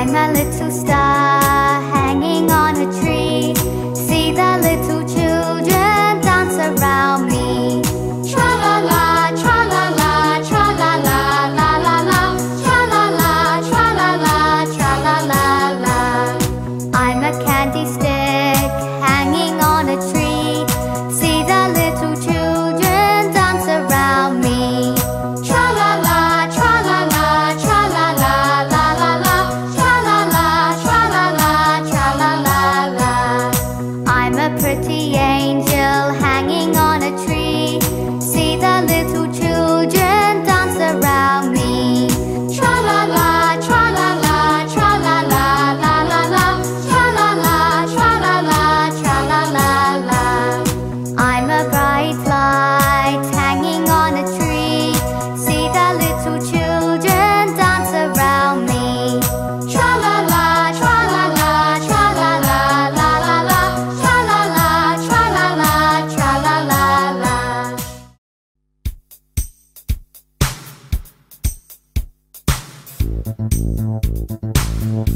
I'm a little star hanging on a tree. See the little Thank